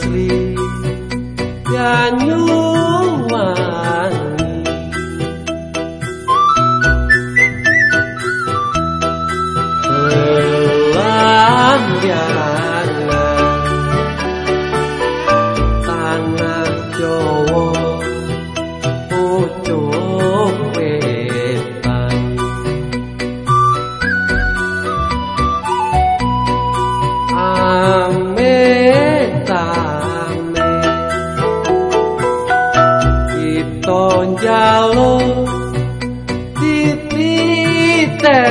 asli Ganyu wangi Pelan jalan Tanah Jawa Pucuk wetan Ametan jalo di Peter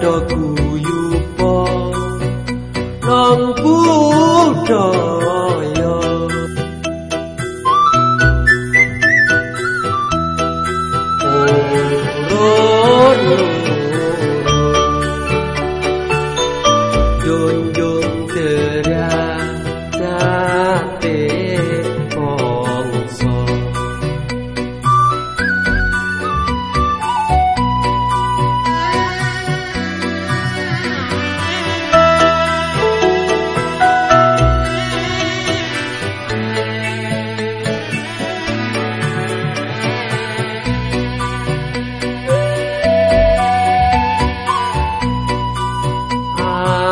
padha you.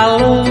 lalu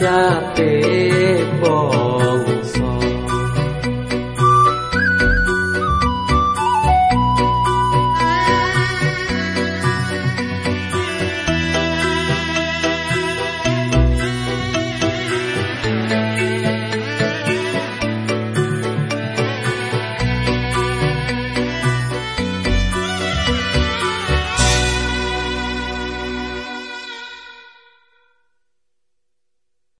Ya te